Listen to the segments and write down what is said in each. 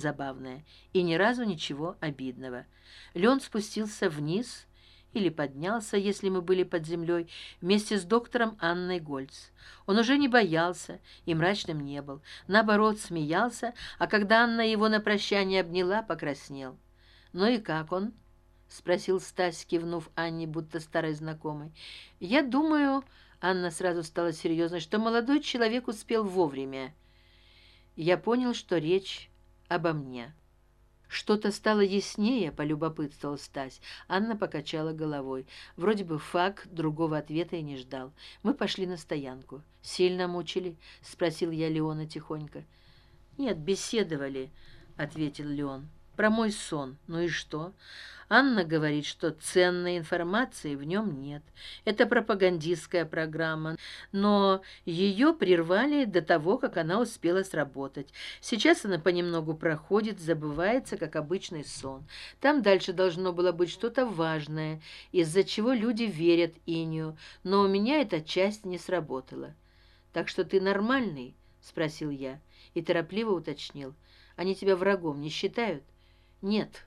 забавное и ни разу ничего обидного. Лен спустился вниз или поднялся если мы были под землей вместе с доктором анной гольц. Он уже не боялся и мрачным не был. Наоборот смеялся а когда анна его на прощание обняла покраснел ну и как он спросил стась кивнув анне будто старой знакомой я думаю анна сразу стала серьезной что молодой человек успел вовремя. Я понял что речь обо мне. Что то стало яснее полюбопытствовал стась. Анна покачала головой. Вроде бы фак другого ответа и не ждал. Мы пошли на стоянку. Сильно мучили? Спросил я леона тихонько. Нет беседовали ответил леон про мой сон. Ну и что? Анна говорит что ценной информации в нем нет. Это пропагандистская программа. Но ее прервали до того как она успела сработать. Сейчас она понемногу проходит забывается как обычный сон. Там дальше должно было быть что то важное из за чего люди верят инию но у меня эта часть не сработала. Так что ты нормальный спросил я и торопливо уточнил. Они тебя врагом не считают нет.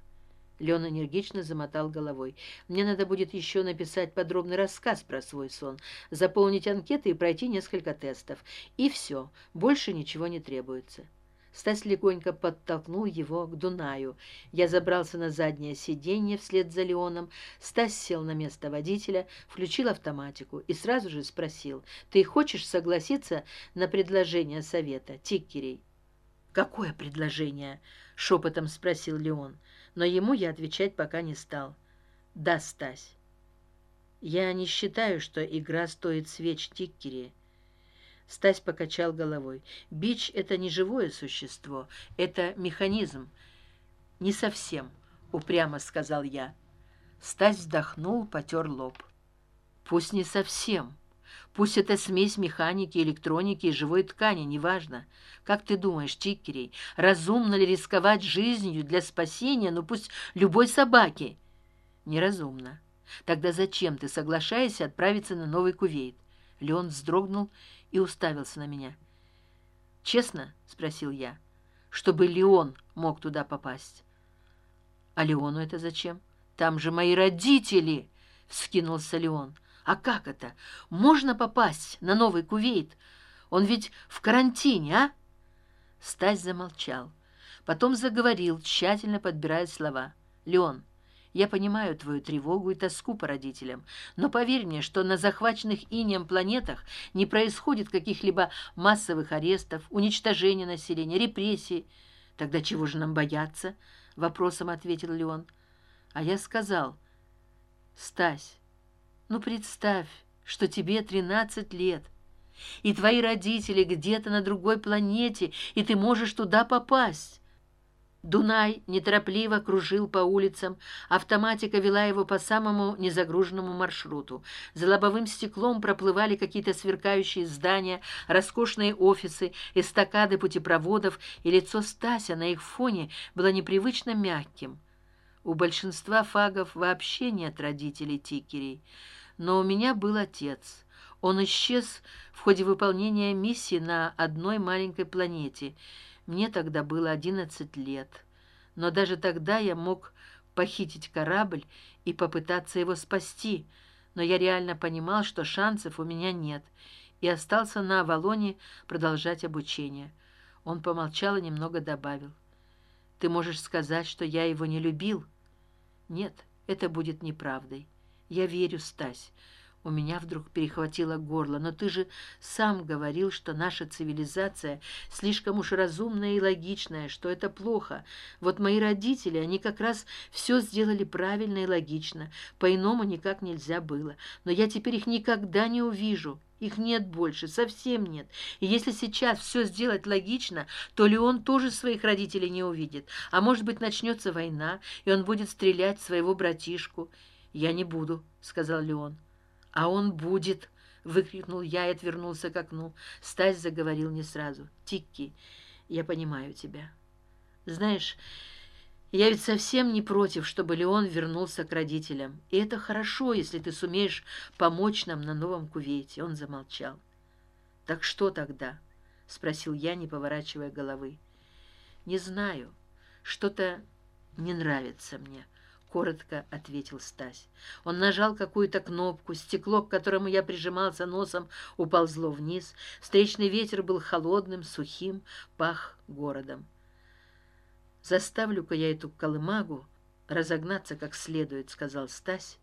Лен энергично замотал головой. Мне надо будет еще написать подробный рассказ про свой сон заполнить анкеты и пройти несколько тестов. И все больше ничего не требуется. Стась легонько подтолкнул его к дунаю. Я забрался на заднее сиденье вслед за леоном. Стась сел на место водителя включил автоматику и сразу же спросил ты хочешь согласиться на предложение совета тиккерей какое предложение шепотом спросил леон. Но ему я отвечать пока не стал. Да стась. Я не считаю что игра стоит свеч тиккери стась покачал головой. Бич это не живое существо это механизм не совсем упрямо сказал я. Стась вздохнул потер лоб. Пусть не совсем пусть это смесь механики электроники и живой ткани неважно. Как ты думаешь тикерей разумно ли рисковать жизнью для спасения ну пусть любой собаки? Неразумно. Тогда зачем ты соглашаешься отправиться на новый кувейт? Леон вздрогнул и уставился на меня. Честно спросил я. Чтобы леон мог туда попасть. А леону это зачем? Там же мои родители вскинулся леон а как это? Можно попасть на новый кувейт? Он ведь в карантине а? Стась замолчал. Потом заговорил тщательно подбирая слова. Леон я понимаю твою тревогу и тоску по родителям но поверь мне что на захваченных инеем планетах не происходит каких либо массовых арестов уничтожения населения репрессий. Тогда чего же нам бояться вопросом ответил леон. А я сказал стась ну представь что тебе тринадцать лет и твои родители где то на другой планете и ты можешь туда попасть. Дунай неторопливо кружил по улицам автоматика вела его по самому незагруженному маршруту. За лобовым стеклом проплывали какие то сверкающие здания роскошные офисы эстакады путепроводов и лицо стася на их фоне было непривычно мягким у большинства фагов вообще нет родителей тикерей. Но у меня был отец. Он исчез в ходе выполнения миссии на одной маленькой планете. Мне тогда было одиннадцать лет. Но даже тогда я мог похитить корабль и попытаться его спасти. Но я реально понимал что шансов у меня нет и остался на авалоне продолжать обучение. Он помолчал и немного добавил. Ты можешь сказать что я его не любил нет это будет неправдой. Я верю стась. У меня вдруг перехватило горло но ты же сам говорил что наша цивилизация слишком уж разумная и логичная что это плохо. Вот мои родители они как раз все сделали правильно и логично. По иному никак нельзя было. Но я теперь их никогда не увижу их нет больше совсем нет. И если сейчас все сделать логично то леон тоже своих родителей не увидит. А может быть начнется война и он будет стрелять своего братишку. Я не буду сказал леон. А он будет выкрикнул я и отвернулся к окну. Стась заговорил не сразу. Тикки я понимаю тебя. Знаешь я ведь совсем не против чтобы леон вернулся к родителям. И это хорошо если ты сумеешь помочь нам на новом кувейте. Он замолчал так что тогда спросил я не поворачивая головы не знаю. Что-то не нравится мне коротко ответил стась. Он нажал какую то кнопку стекло к которому я прижимался носом уползло вниз. Встречный ветер был холодным сухим пах городом заставлю ка я эту колымагу разогнаться как следует сказал стась